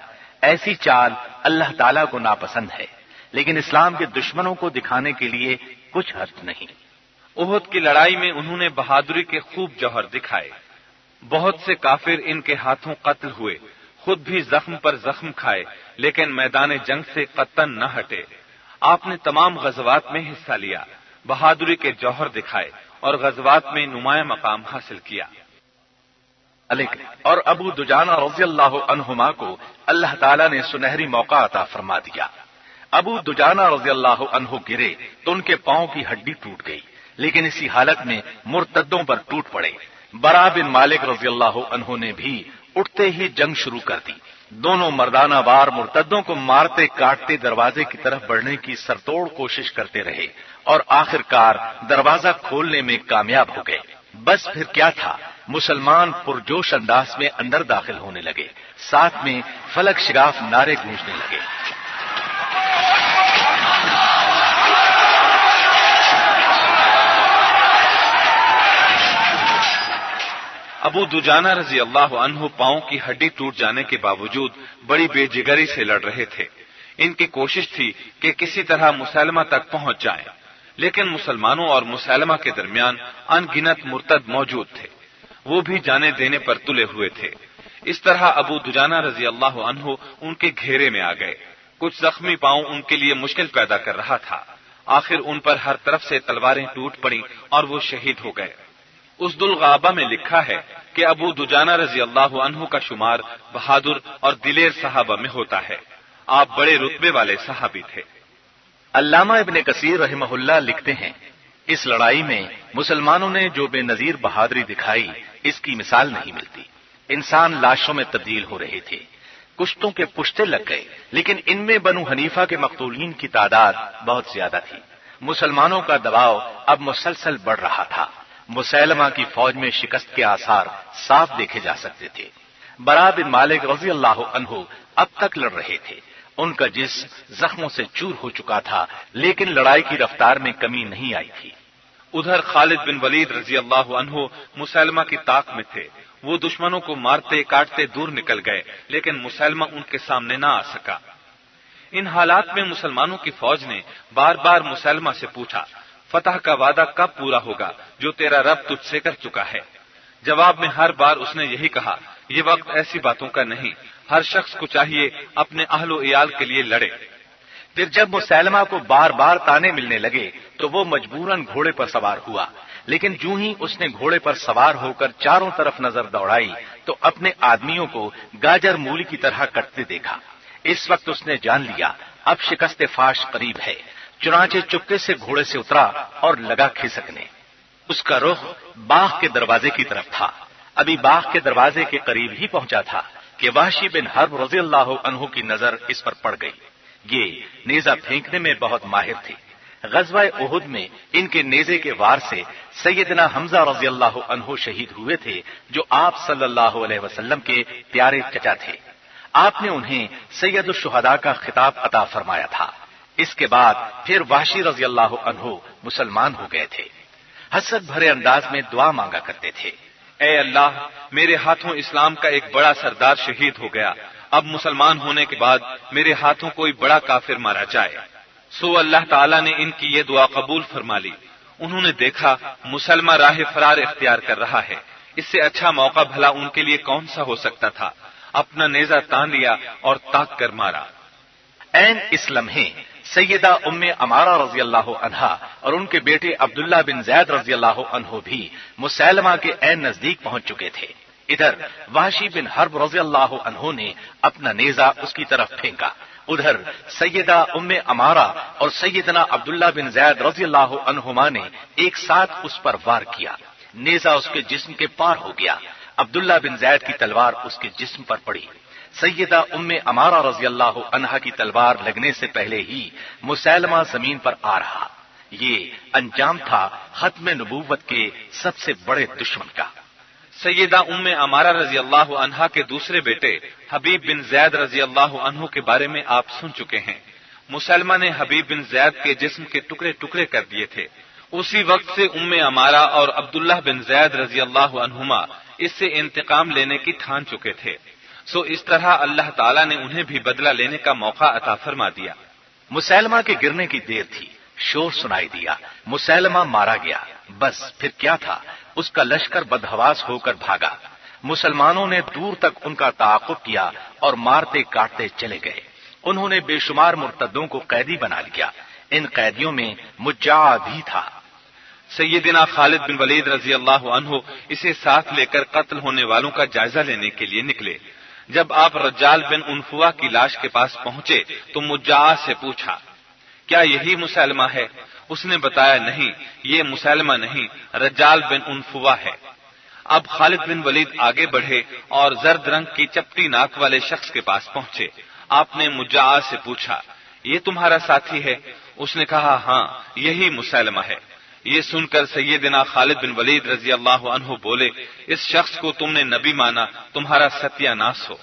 ایسی چال اللہ تعالیٰ کو ناپسند ہے، لیکن اسلام کے دشمنوں کو دکھانے کے لیے کچھ حرف نہیں۔ عہد کی لڑائی میں انہوں نے بہادری کے خوب جوہر دکھائے۔ بہت سے کافر ان کے ہاتھوں قتل ہوئے۔ خود بھی زخم پر زخم کھائے، لیکن میدان جنگ سے قطن نہ ہٹے۔ آپ نے تمام غزوات میں حصہ لیا، بہادری کے جوہر دکھائے اور غزوات میں نمایاں مقام حاصل کیا۔ اور ابو دجانا رضی اللہ عنہما کو اللہ تعالیٰ نے سنہری موقع عطا فرما دیا۔ ابو دجانا رضی اللہ عنہ گرے تو ان کے پاؤں کی ہڈی ٹوٹ گئی، لیکن اسی حالت میں مرتدوں پر ٹوٹ پڑے۔ برا بن مالک رضی اللہ عنہ نے بھی اٹھتے ہی جنگ شروع کر دی۔ دونوں مردانہ وار مرتدوں کو مارتے کاٹتے دروازے کی طرف بڑھنے کی سرتوڑ کوشش کرتے رہے اور آخر کار دروازہ کھولنے میں کامیاب ہو گئے۔ بس پھر کیا تھا؟ مسلمان پرجوش انداز میں اندر داخل ہونے لگے۔ ساتھ میں فلک شگاف نعرے گونجنے لگے۔ ابو دجانا رضی اللہ عنہ پاؤں کی ہڈی ٹوٹ جانے کے باوجود بڑی بے جگری سے لڑ رہے تھے۔ ان کی کوشش تھی کہ کسی طرح مسلمہ تک پہنچ جائیں، لیکن مسلمانوں اور مسلمہ کے درمیان ان گنت مرتد موجود تھے۔ وہ بھی جانے دینے پر تلے ہوئے تھے۔ اس طرح ابو دجانا رضی اللہ عنہ ان کے گھیرے میں آ گئے۔ کچھ زخمی پاؤں ان کے لیے مشکل پیدا کر رہا تھا۔ آخر ان پر ہر طرف سے تلواریں ٹوٹ پڑی اور وہ شہید ہو گئے۔ اس دلغابہ میں لکھا ہے کہ ابو دجانا رضی اللہ عنہ کا شمار بہادر اور دلیر صحابہ میں ہوتا ہے۔ آپ بڑے رتبے والے صحابی تھے۔ علامہ ابن کثیر رحمہ اللہ لکھتے ہیں، اس لڑائی میں مسلمانوں نے جو بے نظیر بہادری دکھائی، اس کی مثال نہیں ملتی۔ انسان لاشوں میں تبدیل ہو رہے تھے۔ کشتوں کے پشتے لگ گئے، لیکن ان میں بنو حنیفہ کے مقتولین کی تعداد بہت زیادہ تھی۔ مسلمانوں کا دباؤ اب مسلسل بڑھ رہا تھا۔ مسلمہ کی فوج میں شکست کے آثار صاف دیکھے جا سکتے تھے۔ برا بن مالک رضی اللہ عنہ اب تک لڑ رہے تھے۔ ان کا جسم زخموں سے چور ہو چکا تھا، لیکن لڑائی کی رفتار میں کمی نہیں آئی تھی۔ ادھر خالد بن ولید رضی اللہ عنہ مسلمہ کی طاق میں تھے۔ وہ دشمنوں کو مارتے کاٹتے دور نکل گئے، لیکن مسلمہ ان کے سامنے نہ آ سکا۔ ان حالات میں مسلمانوں کی فوج نے بار بار مسلمہ سے پوچھا فتح کا وعدہ کب پورا ہوگا جو تیرا رب تجھ سے کر چکا ہے؟ جواب میں ہر بار اس نے یہی کہا، یہ وقت ایسی باتوں کا نہیں، ہر شخص کو چاہیے اپنے اہل و عیال کے لیے لڑے۔ پھر جب مسلمہ کو بار بار تانے ملنے لگے، تو وہ مجبوراً گھوڑے پر سوار ہوا۔ لیکن جو ہی اس نے گھوڑے پر سوار ہو کر چاروں طرف نظر دوڑائی، تو اپنے آدمیوں کو گاجر مولی کی طرح کٹتے دیکھا۔ اس وقت اس نے جان لیا، اب شکست فاش قریب ہے۔ چنانچہ چپکے سے گھوڑے سے اترا اور لگا کھسکنے۔ اس کا رخ باغ کے دروازے کی طرف تھا۔ ابھی باغ کے دروازے کے قریب ہی پہنچا تھا کہ وحشی بن حرب رضی اللہ عنہ کی نظر اس پر پڑ گئی۔ یہ نیزا پھینکنے میں بہت ماہر تھی۔ غزوہ عہد میں ان کے نیزے کے وار سے سیدنا حمزہ رضی اللہ عنہ شہید ہوئے تھے جو آپ صلی اللہ علیہ وسلم کے پیارے چچا تھے۔ آپ نے انہیں سید الشہداء کا خطاب عطا فرمایا تھا۔ اس کے بعد پھر واشی رضی اللہ عنہ مسلمان ہو گئے تھے۔ حسد بھرے انداز میں دعا مانگا کرتے تھے۔ اے اللہ، میرے ہاتھوں اسلام کا ایک بڑا سردار شہید ہو گیا۔ اب مسلمان ہونے کے بعد میرے ہاتھوں کوئی بڑا کافر مارا جائے۔ سو اللہ تعالیٰ نے ان کی یہ دعا قبول فرما لی۔ انہوں نے دیکھا، مسلمہ راہ فرار اختیار کر رہا ہے۔ اس سے اچھا موقع بھلا ان کے لیے کون سا ہو سکتا تھا؟ اپنا نیزا تان لیا اور تاک کر مارا۔ این اس لمحے سیدہ ام امارا رضی اللہ عنہا اور ان کے بیٹے عبداللہ بن زید رضی اللہ عنہ بھی مسلمہ کے این نزدیک پہنچ چکے تھے۔ ادھر وحشی بن حرب رضی اللہ عنہ نے اپنا نیزا اس کی طرف پھینکا۔ ادھر سیدہ ام امارا اور سیدنا عبداللہ بن زید رضی اللہ عنہما نے ایک ساتھ اس پر وار کیا۔ نیزا اس کے جسم کے پار ہو گیا۔ عبداللہ بن زید کی تلوار اس کے جسم پر پڑی۔ سیدہ ام امارا رضی اللہ عنہا کی تلوار لگنے سے پہلے ہی مسلمہ زمین پر آ رہا۔ یہ انجام تھا ختم نبوت کے سب سے بڑے دشمن کا۔ سیدہ ام امارا رضی اللہ عنہا کے دوسرے بیٹے حبیب بن زید رضی اللہ عنہ کے بارے میں آپ سن چکے ہیں۔ مسلمہ نے حبیب بن زید کے جسم کے ٹکڑے ٹکڑے کر دیے تھے۔ اسی وقت سے ام امارا اور عبداللہ بن زید رضی اللہ عنہما اس سے انتقام لینے کی ٹھان چکے تھے۔ سو اس طرح اللہ تعالیٰ نے انہیں بھی بدلہ لینے کا موقع عطا فرما دیا۔ مسلمہ کے گرنے کی دیر تھی۔ شور سنائی دیا۔ مسلمہ مارا گیا۔ بس، پھر کیا تھا؟ اس کا لشکر بدہواس ہو کر بھاگا۔ مسلمانوں نے دور تک ان کا تعاقب کیا اور مارتے کاٹتے چلے گئے۔ انہوں نے بے شمار مرتدوں کو قیدی بنا لیا۔ ان قیدیوں میں مجا بھی تھا۔ سیدنا خالد بن ولید رضی اللہ عنہ اسے ساتھ لے کر قتل ہونے والوں کا جائزہ لینے کے لیے نکلے۔ جب آپ رجال بن انفوا کی لاش کے پاس پہنچے تو مجا سے پوچھا، کیا یہی مسلمہ ہے؟ اس نے بتایا، نہیں، یہ مسلمہ نہیں، رجال بن انفوا ہے۔ اب خالد بن ولید آگے بڑھے اور زرد رنگ کی چپٹی ناک والے شخص کے پاس پہنچے۔ آپ نے مجا سے پوچھا، یہ تمہارا ساتھی ہے؟ اس نے کہا ہاں یہی مسلمہ ہے۔ یہ سن کر سیدنا خالد بن ولید رضی اللہ عنہ بولے، اس شخص کو تم نے نبی مانا، تمہارا ستیہ ناس ہو۔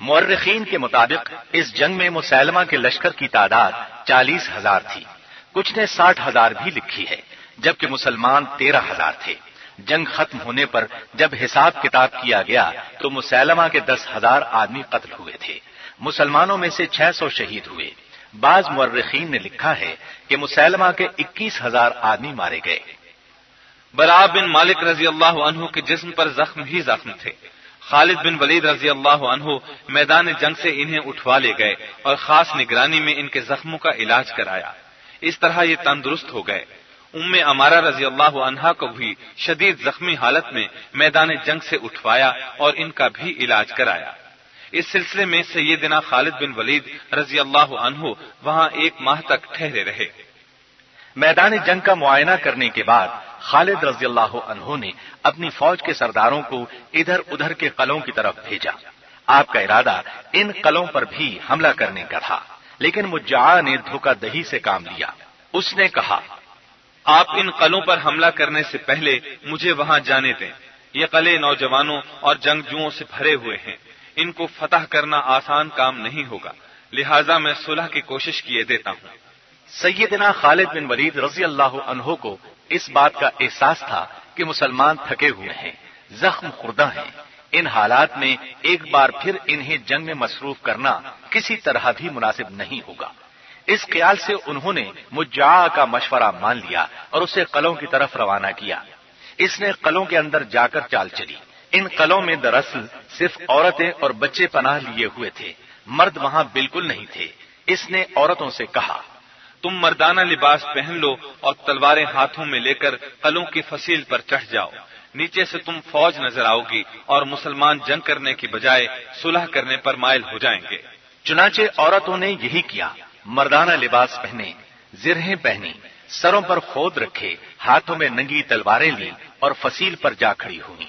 مورخین کے مطابق، اس جنگ میں مسلمہ کے لشکر کی تعداد چالیس ہزار تھی۔ کچھ نے ساٹھ ہزار بھی لکھی ہے، جبکہ مسلمان تیرہ ہزار تھے۔ جنگ ختم ہونے پر جب حساب کتاب کیا گیا، تو مسلمہ کے دس ہزار آدمی قتل ہوئے تھے۔ مسلمانوں میں سے چھ سو شہید ہوئے۔ بعض مرخین نے لکھا ہے کہ مسلمہ کے اکیس ہزار آدمی مارے گئے۔ برا بن مالک رضی اللہ عنہ کے جسم پر زخم ہی زخم تھے۔ خالد بن ولید رضی اللہ عنہ میدان جنگ سے انہیں اٹھوا لے گئے اور خاص نگرانی میں ان کے زخموں کا علاج کرایا۔ اس طرح یہ تندرست ہو گئے۔ ام امارہ رضی اللہ عنہا کو بھی شدید زخمی حالت میں میدان جنگ سے اٹھوایا اور ان کا بھی علاج کرایا۔ اس سلسلے میں سیدنا خالد بن ولید رضی اللہ عنہ وہاں ایک ماہ تک ٹھہرے رہے۔ میدان جنگ کا معائنہ کرنے کے بعد خالد رضی اللہ عنہ نے اپنی فوج کے سرداروں کو ادھر ادھر کے قلوں کی طرف بھیجا۔ آپ کا ارادہ ان قلوں پر بھی حملہ کرنے کا تھا، لیکن مجا نے دھوکہ دہی سے کام لیا۔ اس نے کہا، آپ ان قلوں پر حملہ کرنے سے پہلے مجھے وہاں جانے دیں۔ یہ قلعے نوجوانوں اور جنگجوؤں سے بھرے ہوئے ہیں۔ ان کو فتح کرنا آسان کام نہیں ہوگا۔ لہذا میں صلح کی کوشش کیے دیتا ہوں۔ سیدنا خالد بن ولید رضی اللہ عنہ کو اس بات کا احساس تھا کہ مسلمان تھکے ہوئے ہیں، زخم خوردہ ہیں۔ ان حالات میں ایک بار پھر انہیں جنگ میں مصروف کرنا کسی طرح بھی مناسب نہیں ہوگا۔ اس خیال سے انہوں نے مجا کا مشورہ مان لیا اور اسے قلوں کی طرف روانہ کیا۔ اس نے قلوں کے اندر جا کر چال چلی۔ ان قلوں میں دراصل صرف عورتیں اور بچے پناہ لیے ہوئے تھے۔ مرد وہاں بالکل نہیں تھے۔ اس نے عورتوں سے کہا، تم مردانہ لباس پہن لو اور تلواریں ہاتھوں میں لے کر قلوں کی فصیل پر چڑھ جاؤ۔ نیچے سے تم فوج نظر آؤ گی اور مسلمان جنگ کرنے کی بجائے صلح کرنے پر مائل ہو جائیں گے۔ چنانچہ عورتوں نے یہی کیا، مردانہ لباس پہنے، زرہیں پہنی سروں پر خود رکھے، ہاتھوں میں ننگی تلواریں لی اور فصیل پر جا کھڑی ہوئی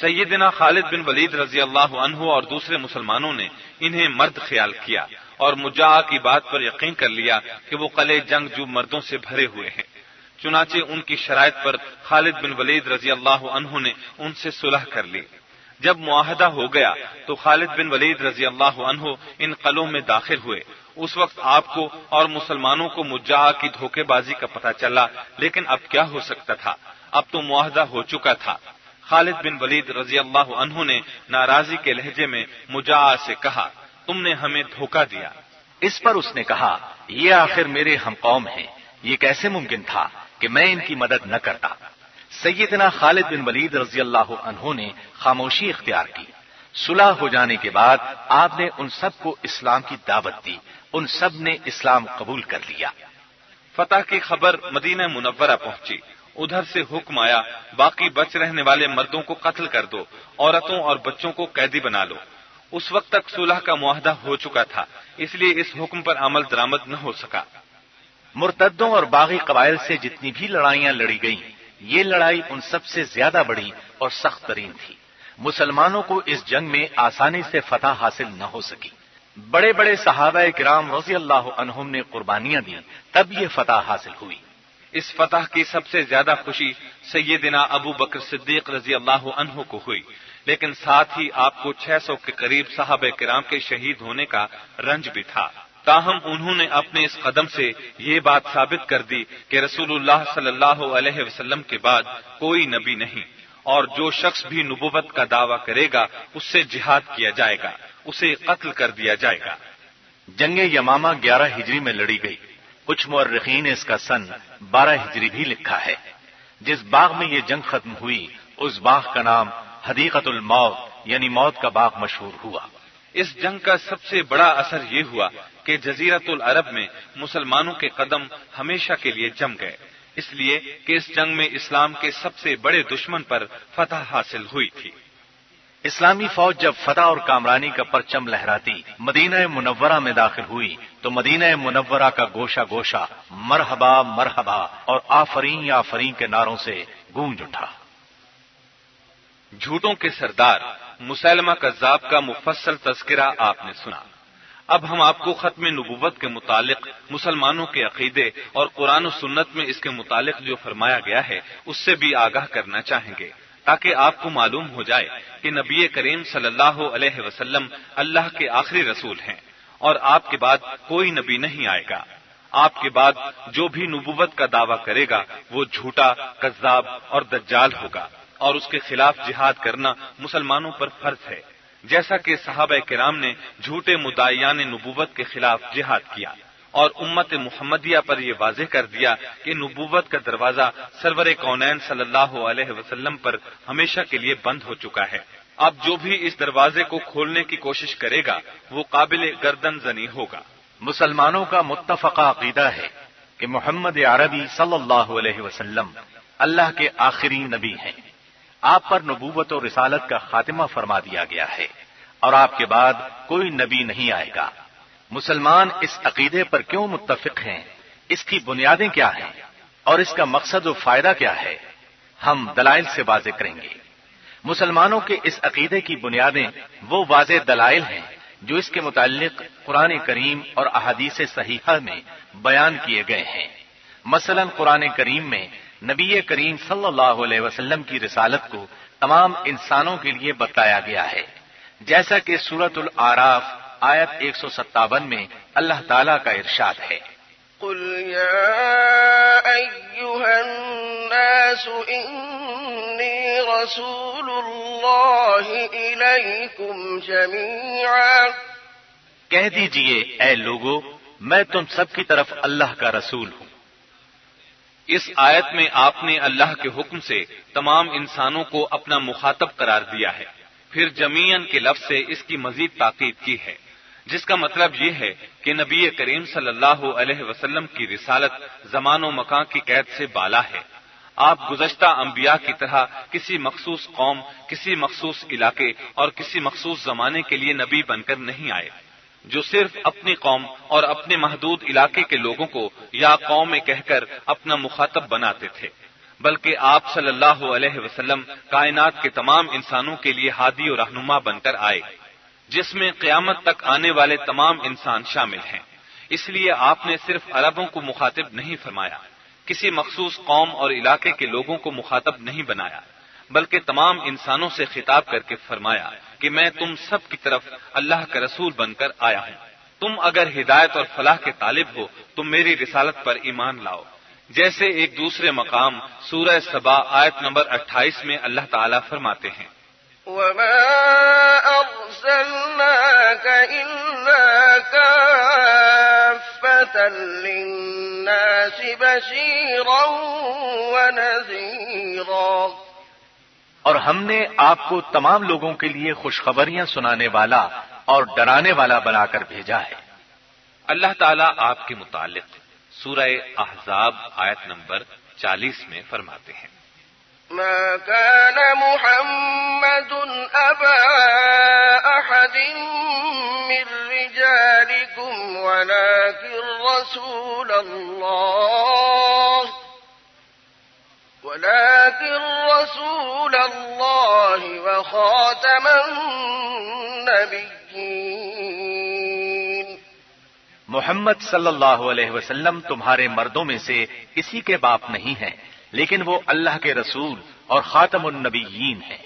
سیدنا خالد بن ولید رضی اللہ عنہ اور دوسرے مسلمانوں نے انہیں مرد خیال کیا اور مجا کی بات پر یقین کر لیا کہ وہ قلعے جنگ جو مردوں سے بھرے ہوئے ہیں۔ چنانچہ ان کی شرائط پر خالد بن ولید رضی اللہ عنہ نے ان سے صلح کر لی۔ جب معاہدہ ہو گیا تو خالد بن ولید رضی اللہ عنہ ان قلوں میں داخل ہوئے۔ اس وقت آپ کو اور مسلمانوں کو مجا کی دھوکے بازی کا پتہ چلا، لیکن اب کیا ہو سکتا تھا؟ اب تو معاہدہ ہو چکا تھا۔ خالد بن ولید رضی اللہ عنہ نے ناراضی کے لہجے میں مجا سے کہا، تم نے ہمیں دھوکہ دیا۔ اس پر اس نے کہا، یہ آخر میرے ہم قوم ہیں۔ یہ کیسے ممکن تھا کہ میں ان کی مدد نہ کرتا؟ سیدنا خالد بن ولید رضی اللہ عنہ نے خاموشی اختیار کی۔ صلح ہو جانے کے بعد آپ نے ان سب کو اسلام کی دعوت دی۔ ان سب نے اسلام قبول کر لیا۔ فتح کی خبر مدینہ منورہ پہنچی۔ ادھر سے حکم آیا، باقی بچ رہنے والے مردوں کو قتل کر دو، عورتوں اور بچوں کو قیدی بنا لو۔ اس وقت تک صلح کا معاہدہ ہو چکا تھا، اس لیے اس حکم پر عمل درامد نہ ہو سکا۔ مرتدوں اور باغی قبائل سے جتنی بھی لڑائیاں لڑی گئیں، یہ لڑائی ان سب سے زیادہ بڑی اور سخت ترین تھی۔ مسلمانوں کو اس جنگ میں آسانی سے فتح حاصل نہ ہو سکی۔ بڑے بڑے صحابہ کرام رضی اللہ عنہم نے قربانیاں دی تب یہ فتح حاصل ہوئی۔ اس فتح کی سب سے زیادہ خوشی سیدنا ابو بکر صدیق رضی اللہ عنہ کو ہوئی۔ لیکن ساتھ ہی آپ کو چھ سو کے قریب صحابہ کرام کے شہید ہونے کا رنج بھی تھا۔ تاہم انہوں نے اپنے اس قدم سے یہ بات ثابت کر دی کہ رسول اللہ صلی اللہ علیہ وسلم کے بعد کوئی نبی نہیں اور جو شخص بھی نبوت کا دعویٰ کرے گا، اس سے جہاد کیا جائے گا، اسے قتل کر دیا جائے گا۔ جنگ یمامہ گیارہ ہجری میں لڑی گئی۔ کچھ مورخین نے اس کا سن بارہ ہجری بھی لکھا ہے۔ جس باغ میں یہ جنگ ختم ہوئی، اس باغ کا نام حدیقت الموت یعنی موت کا باغ مشہور ہوا۔ اس جنگ کا سب سے بڑا اثر یہ ہوا کہ جزیرت العرب میں مسلمانوں کے قدم ہمیشہ کے لیے جم گئے۔ اس لیے کہ اس جنگ میں اسلام کے سب سے بڑے دشمن پر فتح حاصل ہوئی تھی۔ اسلامی فوج جب فتح اور کامرانی کا پرچم لہراتی مدینہ منورہ میں داخل ہوئی تو مدینہ منورہ کا گوشہ گوشہ مرحبا مرحبا اور آفرین آفرین کے ناروں سے گونج اٹھا۔ جھوٹوں کے سردار مسلمہ کذاب کا مفصل تذکرہ آپ نے سنا۔ اب ہم آپ کو ختم نبوت کے متعلق، مسلمانوں کے عقیدے اور قرآن و سنت میں اس کے متعلق جو فرمایا گیا ہے، اس سے بھی آگاہ کرنا چاہیں گے۔ تاکہ آپ کو معلوم ہو جائے کہ نبی کریم صلی اللہ علیہ وسلم اللہ کے آخری رسول ہیں اور آپ کے بعد کوئی نبی نہیں آئے گا۔ آپ کے بعد جو بھی نبوت کا دعویٰ کرے گا، وہ جھوٹا، کذاب اور دجال ہوگا۔ اور اس کے خلاف جہاد کرنا مسلمانوں پر فرض ہے۔ جیسا کہ صحابہ کرام نے جھوٹے مدعیان نبوت کے خلاف جہاد کیا۔ اور امت محمدیہ پر یہ واضح کر دیا کہ نبوت کا دروازہ سرور کونین صلی اللہ علیہ وسلم پر ہمیشہ کے لیے بند ہو چکا ہے۔ اب جو بھی اس دروازے کو کھولنے کی کوشش کرے گا، وہ قابل گردن زنی ہوگا۔ مسلمانوں کا متفقہ عقیدہ ہے کہ محمد عربی صلی اللہ علیہ وسلم اللہ کے آخری نبی ہیں۔ آپ پر نبوت و رسالت کا خاتمہ فرما دیا گیا ہے اور آپ کے بعد کوئی نبی نہیں آئے گا۔ مسلمان اس عقیدے پر کیوں متفق ہیں؟ اس کی بنیادیں کیا ہیں؟ اور اس کا مقصد و فائدہ کیا ہے؟ ہم دلائل سے واضح کریں گے۔ مسلمانوں کے اس عقیدے کی بنیادیں وہ واضح دلائل ہیں جو اس کے متعلق قرآن کریم اور احادیث صحیحہ میں بیان کیے گئے ہیں۔ مثلا قرآن کریم میں نبی کریم صلی اللہ علیہ وسلم کی رسالت کو تمام انسانوں کے لیے بتایا گیا ہے۔ جیسا کہ سورت العراف آیت ایک سو ستاون میں اللہ تعالی کا ارشاد ہے۔ قل يا أيها الناس إني رسول الله إليكم جميعا کہہ دیجیے اے لوگو میں تم سب کی طرف اللہ کا رسول ہوں۔ اس آیت میں آپ نے اللہ کے حکم سے تمام انسانوں کو اپنا مخاطب قرار دیا ہے۔ پھر جمین کے لفظ سے اس کی مزید تاکید کی ہے۔ جس کا مطلب یہ ہے کہ نبی کریم صلی اللہ علیہ وسلم کی رسالت زمان و مکان کی قید سے بالا ہے۔ آپ گزشتہ انبیاء کی طرح کسی مخصوص قوم، کسی مخصوص علاقے اور کسی مخصوص زمانے کے لیے نبی بن کر نہیں آئے۔ جو صرف اپنی قوم اور اپنے محدود علاقے کے لوگوں کو یا قوم میں کہہ کر اپنا مخاطب بناتے تھے، بلکہ آپ صلی اللہ علیہ وسلم کائنات کے تمام انسانوں کے لیے ہادی اور رہنما بن کر آئے۔ جس میں قیامت تک آنے والے تمام انسان شامل ہیں۔ اس لیے آپ نے صرف عربوں کو مخاطب نہیں فرمایا، کسی مخصوص قوم اور علاقے کے لوگوں کو مخاطب نہیں بنایا، بلکہ تمام انسانوں سے خطاب کر کے فرمایا کہ میں تم سب کی طرف اللہ کا رسول بن کر آیا ہوں۔ تم اگر ہدایت اور فلاح کے طالب ہو، تم میری رسالت پر ایمان لاؤ۔ جیسے ایک دوسرے مقام سورہ سبا آیت نمبر اٹھائیس میں اللہ تعالیٰ فرماتے ہیں۔ وما أرسلناك إلا كافة للناس بشيرا ونذيرا اور ہم نے آپ کو تمام لوگوں کے لیے خوشخبریاں سنانے والا اور ڈرانے والا بنا کر بھیجا ہے۔ اللہ تعالیٰ آپ کے متعلق سورہ احزاب آیت نمبر چالیس میں فرماتے ہیں۔ ما كان محمد أبا أحد من رجالكم، ولكن رسول الله، ولكن رسول الله وخاتم النبيين. محمد صلی اللہ علیہ وسلم تمہارے مردوں میں سے کسی کے باپ نہیں ہیں۔ لیکن وہ اللہ کے رسول اور خاتم النبیین ہیں۔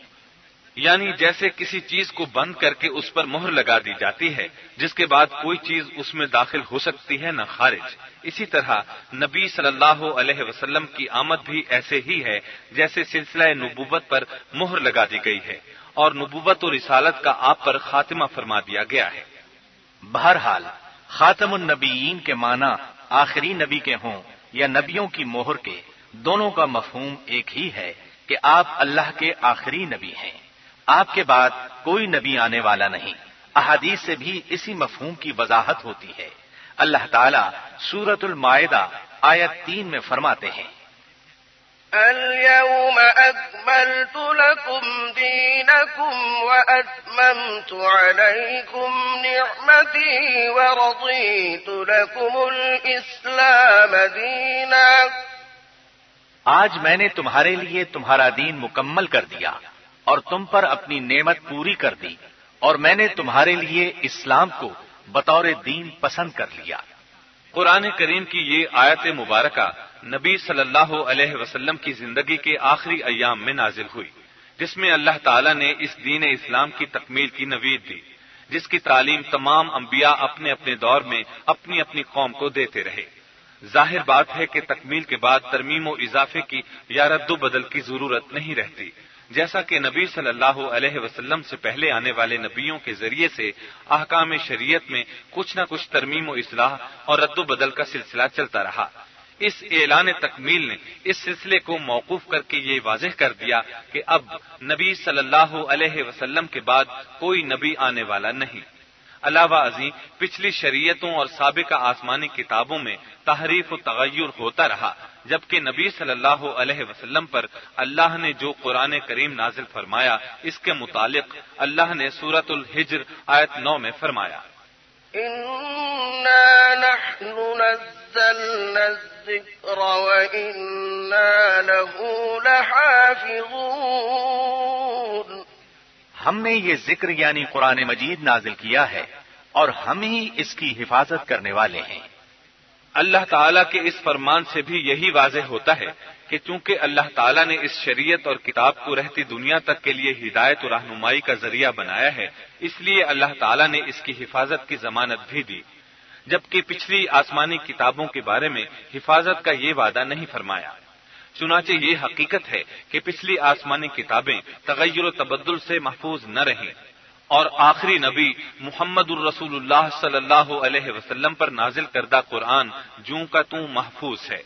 یعنی جیسے کسی چیز کو بند کر کے اس پر مہر لگا دی جاتی ہے جس کے بعد کوئی چیز اس میں داخل ہو سکتی ہے نہ خارج۔ اسی طرح نبی صلی اللہ علیہ وسلم کی آمد بھی ایسے ہی ہے جیسے سلسلہ نبوت پر مہر لگا دی گئی ہے اور نبوت و رسالت کا آپ پر خاتمہ فرما دیا گیا ہے۔ بہرحال خاتم النبیین کے معنی آخری نبی کے ہوں یا نبیوں کی مہر کے دونوں کا مفہوم ایک ہی ہے کہ آپ اللہ کے آخری نبی ہیں۔ آپ کے بعد کوئی نبی آنے والا نہیں۔ احادیث سے بھی اسی مفہوم کی وضاحت ہوتی ہے۔ اللہ تعالیٰ سورت المائدہ آیت تین میں فرماتے ہیں۔ اليوم أكملت لكم دينكم وأتممت عليكم نعمتي ورضيت لكم الإسلام دينا۔ آج میں نے تمہارے لیے تمہارا دین مکمل کر دیا اور تم پر اپنی نعمت پوری کر دی اور میں نے تمہارے لیے اسلام کو بطور دین پسند کر لیا۔ قرآن کریم کی یہ آیت مبارکہ نبی صلی اللہ علیہ وسلم کی زندگی کے آخری ایام میں نازل ہوئی، جس میں اللہ تعالیٰ نے اس دین اسلام کی تکمیل کی نوید دی، جس کی تعلیم تمام انبیاء اپنے اپنے دور میں اپنی اپنی قوم کو دیتے رہے۔ ظاہر بات ہے کہ تکمیل کے بعد ترمیم و اضافے کی یا رد و بدل کی ضرورت نہیں رہتی۔ جیسا کہ نبی صلی اللہ علیہ وسلم سے پہلے آنے والے نبیوں کے ذریعے سے احکام شریعت میں کچھ نہ کچھ ترمیم و اصلاح اور رد و بدل کا سلسلہ چلتا رہا۔ اس اعلان تکمیل نے اس سلسلے کو موقوف کر کے یہ واضح کر دیا کہ اب نبی صلی اللہ علیہ وسلم کے بعد کوئی نبی آنے والا نہیں۔ علاوہ ازیں پچھلی شریعتوں اور سابقہ آسمانی کتابوں میں تحریف و تغیر ہوتا رہا، جبکہ نبی صلی اللہ علیہ وسلم پر اللہ نے جو قرآن کریم نازل فرمایا، اس کے متعلق اللہ نے سورت الحجر آیت نو میں فرمایا۔ ہم نے یہ ذکر یعنی قرآن مجید نازل کیا ہے اور ہم ہی اس کی حفاظت کرنے والے ہیں۔ اللہ تعالیٰ کے اس فرمان سے بھی یہی واضح ہوتا ہے کہ چونکہ اللہ تعالیٰ نے اس شریعت اور کتاب کو رہتی دنیا تک کے لیے ہدایت و رہنمائی کا ذریعہ بنایا ہے، اس لیے اللہ تعالیٰ نے اس کی حفاظت کی ضمانت بھی دی۔ جبکہ پچھلی آسمانی کتابوں کے بارے میں حفاظت کا یہ وعدہ نہیں فرمایا۔ چنانچہ یہ حقیقت ہے کہ پچھلی آسمانی کتابیں تغیر و تبدل سے محفوظ نہ رہیں۔ اور آخری نبی محمد الرسول اللہ صلی اللہ علیہ وسلم پر نازل کردہ قرآن جوں کا توں محفوظ ہے۔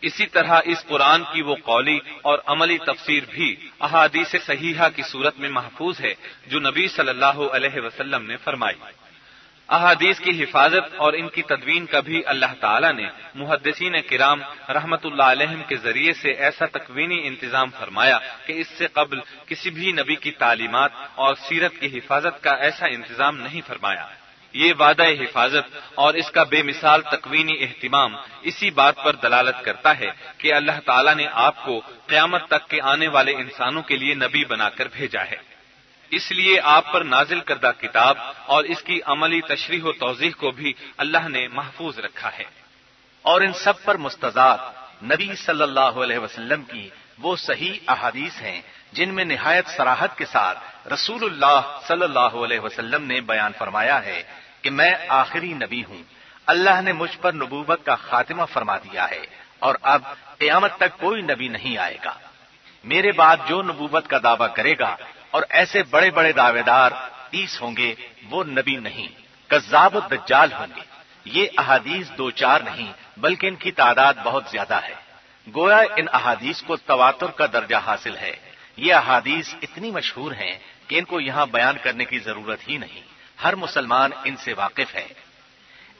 اسی طرح اس قرآن کی وہ قولی اور عملی تفسیر بھی احادیث صحیحہ کی صورت میں محفوظ ہے جو نبی صلی اللہ علیہ وسلم نے فرمائی۔ احادیث کی حفاظت اور ان کی تدوین کا بھی اللہ تعالیٰ نے محدثین کرام رحمت اللہ علیہ کے ذریعے سے ایسا تکوینی انتظام فرمایا کہ اس سے قبل کسی بھی نبی کی تعلیمات اور سیرت کی حفاظت کا ایسا انتظام نہیں فرمایا۔ یہ وعدہ حفاظت اور اس کا بے مثال تکوینی اہتمام اسی بات پر دلالت کرتا ہے کہ اللہ تعالیٰ نے آپ کو قیامت تک کے آنے والے انسانوں کے لیے نبی بنا کر بھیجا ہے۔ اس لیے آپ پر نازل کردہ کتاب اور اس کی عملی تشریح و توضیح کو بھی اللہ نے محفوظ رکھا ہے۔ اور ان سب پر مستضاد نبی صلی اللہ علیہ وسلم کی وہ صحیح احادیث ہیں جن میں نہایت سراحت کے ساتھ رسول اللہ صلی اللہ علیہ وسلم نے بیان فرمایا ہے کہ میں آخری نبی ہوں۔ اللہ نے مجھ پر نبوت کا خاتمہ فرما دیا ہے اور اب قیامت تک کوئی نبی نہیں آئے گا۔ میرے بعد جو نبوت کا دعویٰ کرے گا اور ایسے بڑے بڑے دعوے دار تیس ہوں گے، وہ نبی نہیں، کذاب و دجال ہوں گے۔ یہ احادیث دو چار نہیں، بلکہ ان کی تعداد بہت زیادہ ہے۔ گویا ان احادیث کو تواتر کا درجہ حاصل ہے۔ یہ احادیث اتنی مشہور ہیں کہ ان کو یہاں بیان کرنے کی ضرورت ہی نہیں۔ ہر مسلمان ان سے واقف ہے۔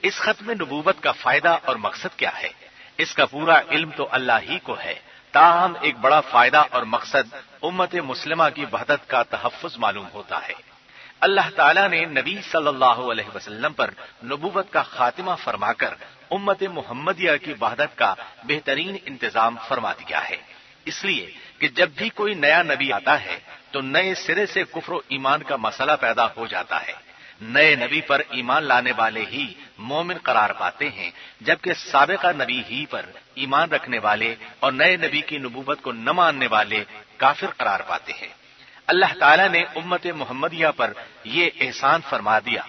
اس ختم نبوت کا فائدہ اور مقصد کیا ہے؟ اس کا پورا علم تو اللہ ہی کو ہے۔ تاہم ایک بڑا فائدہ اور مقصد امت مسلمہ کی وحدت کا تحفظ معلوم ہوتا ہے۔ اللہ تعالیٰ نے نبی صلی اللہ علیہ وسلم پر نبوت کا خاتمہ فرما کر امت محمدیہ کی وحدت کا بہترین انتظام فرما دیا ہے۔ اس لیے کہ جب بھی کوئی نیا نبی آتا ہے تو نئے سرے سے کفر و ایمان کا مسئلہ پیدا ہو جاتا ہے۔ نئے نبی پر ایمان لانے والے ہی مومن قرار پاتے ہیں، جبکہ سابقہ نبی ہی پر ایمان رکھنے والے اور نئے نبی کی نبوت کو نہ ماننے والے کافر قرار پاتے ہیں۔ اللہ تعالیٰ نے امت محمدیہ پر یہ احسان فرما دیا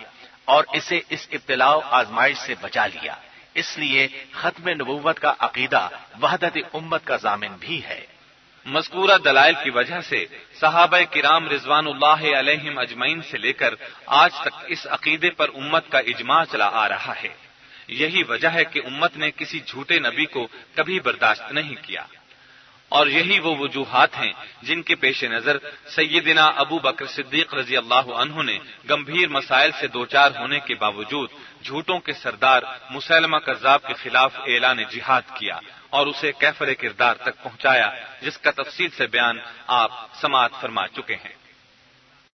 اور اسے اس ابتلاع آزمائش سے بچا لیا۔ اس لیے ختم نبوت کا عقیدہ وحدت امت کا ضامن بھی ہے۔ مذکورہ دلائل کی وجہ سے صحابہ کرام رضوان اللہ علیہم اجمعین سے لے کر آج تک اس عقیدے پر امت کا اجماع چلا آ رہا ہے۔ یہی وجہ ہے کہ امت نے کسی جھوٹے نبی کو کبھی برداشت نہیں کیا۔ اور یہی وہ وجوہات ہیں جن کے پیش نظر سیدنا ابو بکر صدیق رضی اللہ عنہ نے گمبھیر مسائل سے دوچار ہونے کے باوجود جھوٹوں کے سردار مسلمہ کذاب کے خلاف اعلان جہاد کیا۔ اور اسے کیفر کردار تک پہنچایا، جس کا تفصیل سے بیان آپ سماعت فرما چکے ہیں۔